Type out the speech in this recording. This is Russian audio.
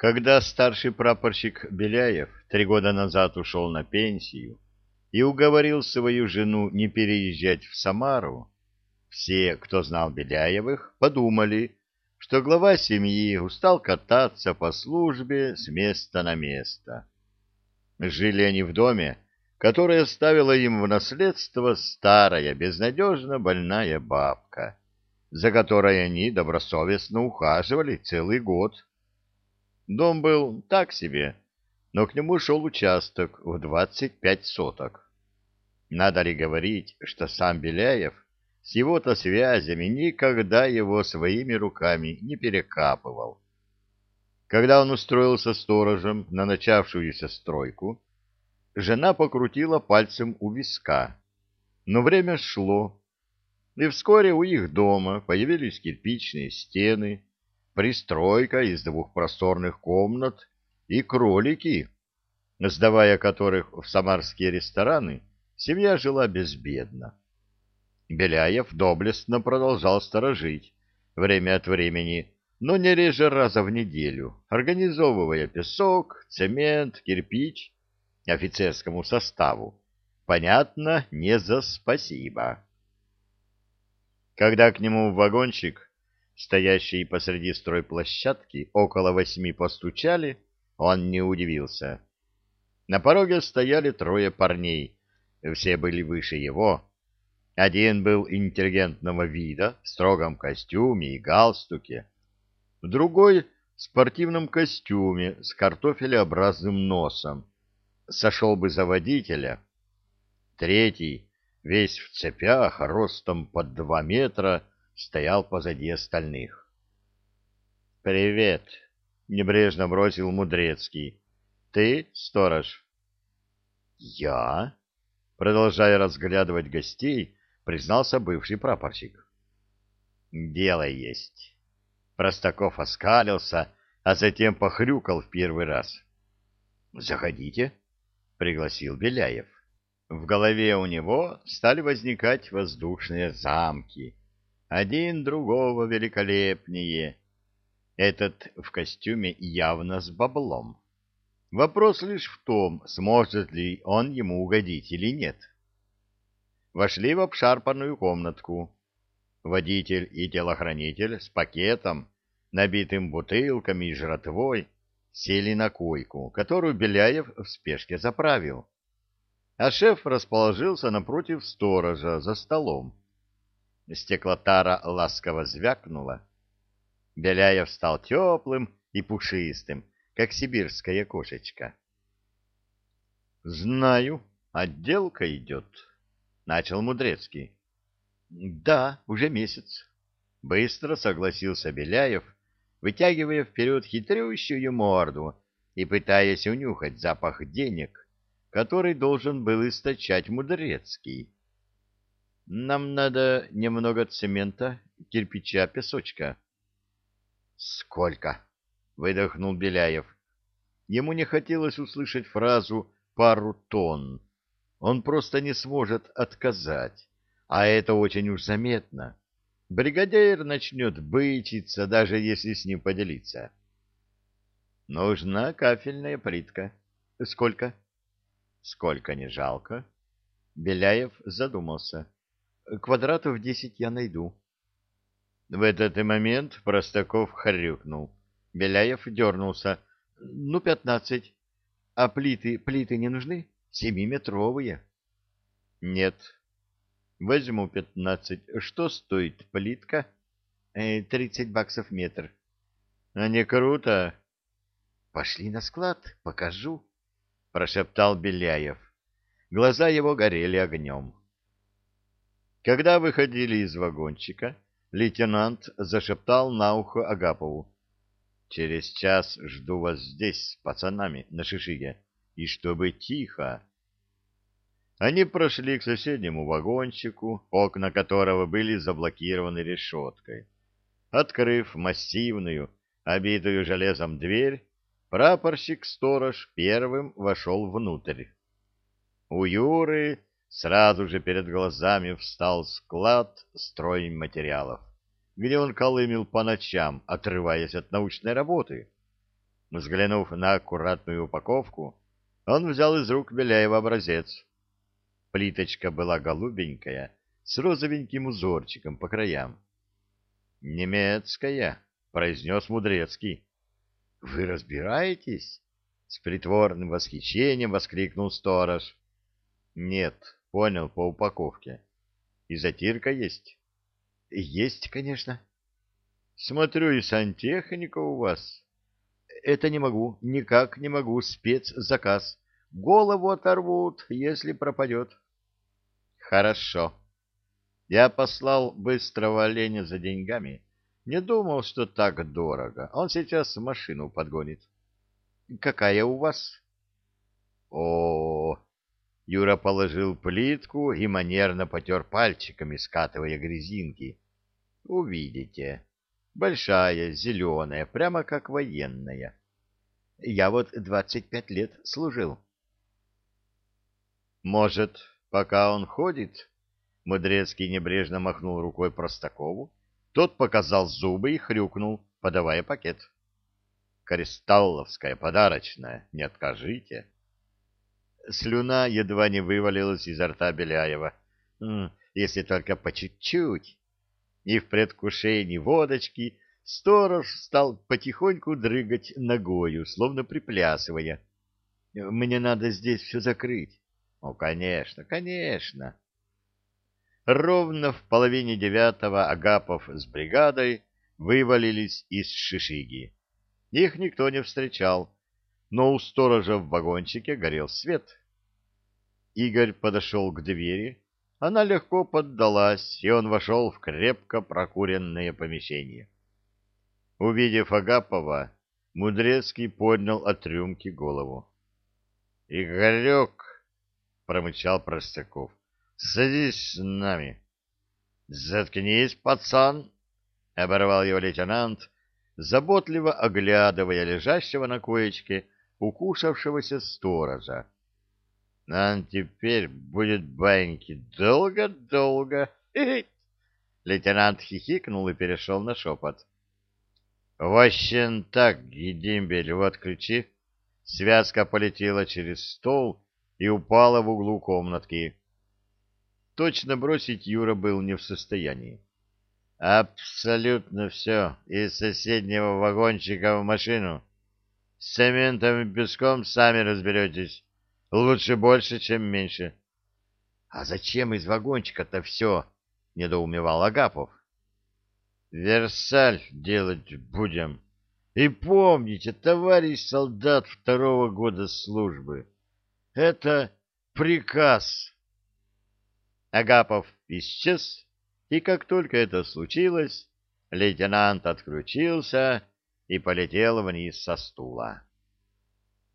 Когда старший прапорщик Беляев три года назад ушел на пенсию и уговорил свою жену не переезжать в Самару, все, кто знал Беляевых, подумали, что глава семьи устал кататься по службе с места на место. Жили они в доме, который оставила им в наследство старая, безнадежно больная бабка, за которой они добросовестно ухаживали целый год. Дом был так себе, но к нему шел участок в двадцать пять соток. Надо ли говорить, что сам Беляев с его-то связями никогда его своими руками не перекапывал. Когда он устроился сторожем на начавшуюся стройку, жена покрутила пальцем у виска. Но время шло, и вскоре у их дома появились кирпичные стены, пристройка из двух просторных комнат и кролики, сдавая которых в самарские рестораны, семья жила безбедно. Беляев доблестно продолжал сторожить время от времени, но не реже раза в неделю, организовывая песок, цемент, кирпич офицерскому составу. Понятно, не за спасибо. Когда к нему в вагончик, стоящий посреди стройплощадки, около восьми постучали, он не удивился. На пороге стояли трое парней, все были выше его, один был интеллигентного вида, в строгом костюме и галстуке. Другой — в спортивном костюме с картофелеобразным носом. Сошел бы за водителя. Третий, весь в цепях, ростом под два метра, стоял позади остальных. «Привет!» — небрежно бросил Мудрецкий. «Ты сторож?» «Я?» Продолжая разглядывать гостей, признался бывший прапорщик. «Дело есть». Простаков оскалился, а затем похрюкал в первый раз. «Заходите», — пригласил Беляев. В голове у него стали возникать воздушные замки, один другого великолепнее. Этот в костюме явно с баблом. Вопрос лишь в том, сможет ли он ему угодить или нет вошли в обшарпанную комнатку. Водитель и телохранитель с пакетом, набитым бутылками и жратвой, сели на койку, которую Беляев в спешке заправил. А шеф расположился напротив сторожа за столом. Стеклотара ласково звякнула. Беляев стал теплым и пушистым, как сибирская кошечка. — Знаю, отделка идет, начал Мудрецкий. Да, уже месяц. Быстро согласился Беляев, вытягивая вперед хитрющую морду и пытаясь унюхать запах денег, который должен был источать Мудрецкий. Нам надо немного цемента, кирпича, песочка. Сколько? выдохнул Беляев. Ему не хотелось услышать фразу пару тонн он просто не сможет отказать, а это очень уж заметно. Бригадир начнет бычиться, даже если с ним поделиться. Нужна кафельная плитка. Сколько? Сколько не жалко. Беляев задумался. Квадратов десять я найду. В этот момент Простаков хрюкнул. Беляев дернулся. Ну, пятнадцать. А плиты, плиты не нужны? Семиметровые. Нет. Возьму пятнадцать. Что стоит плитка? Э, тридцать баксов метр. А не круто? Пошли на склад, покажу, прошептал Беляев. Глаза его горели огнем. Когда выходили из вагончика, лейтенант зашептал на ухо Агапову. «Через час жду вас здесь с пацанами на шишиге и чтобы тихо. Они прошли к соседнему вагончику, окна которого были заблокированы решеткой. Открыв массивную, обитую железом дверь, прапорщик-сторож первым вошел внутрь. У Юры сразу же перед глазами встал склад стройматериалов, где он колымил по ночам, отрываясь от научной работы. Взглянув на аккуратную упаковку, он взял из рук Беляева образец. Плиточка была голубенькая, с розовеньким узорчиком по краям. «Немецкая», — произнес Мудрецкий. «Вы разбираетесь?» — с притворным восхищением воскликнул сторож. «Нет, понял по упаковке. И затирка есть?» «Есть, конечно». «Смотрю, и сантехника у вас». «Это не могу, никак не могу, спецзаказ. Голову оторвут, если пропадет». «Хорошо». Я послал быстрого оленя за деньгами. Не думал, что так дорого. Он сейчас машину подгонит. Какая у вас? О, -о, -о. Юра положил плитку и манерно потер пальчиками, скатывая грязинки. Увидите. Большая, зеленая, прямо как военная. Я вот двадцать пять лет служил. Может, пока он ходит, Мудрецкий небрежно махнул рукой Простакову. Тот показал зубы и хрюкнул, подавая пакет. «Кристалловская, подарочная, не откажите». Слюна едва не вывалилась изо рта Беляева. Если только по чуть-чуть. И в предвкушении водочки сторож стал потихоньку дрыгать ногою, словно приплясывая. «Мне надо здесь все закрыть». «Ну, конечно, конечно». Ровно в половине девятого Агапов с бригадой вывалились из Шишиги. Их никто не встречал, но у сторожа в вагончике горел свет. Игорь подошел к двери, она легко поддалась, и он вошел в крепко прокуренное помещение. Увидев Агапова, Мудрецкий поднял от рюмки голову. — Игорек! — промычал Простаков. Садись с нами. Заткнись, пацан, оборвал его лейтенант, заботливо оглядывая лежащего на коечке укушавшегося сторожа. Нам теперь будет баньки долго-долго. Лейтенант хихикнул и перешел на шепот. «Ващен так, Гедимбель, вот ключи». Связка полетела через стол и упала в углу комнатки. Точно бросить Юра был не в состоянии. Абсолютно все. Из соседнего вагончика в машину. С цементом и песком сами разберетесь. Лучше больше, чем меньше. — А зачем из вагончика-то все? — недоумевал Агапов. — Версаль делать будем. И помните, товарищ солдат второго года службы, это приказ. Агапов исчез, и как только это случилось, лейтенант отключился и полетел вниз со стула.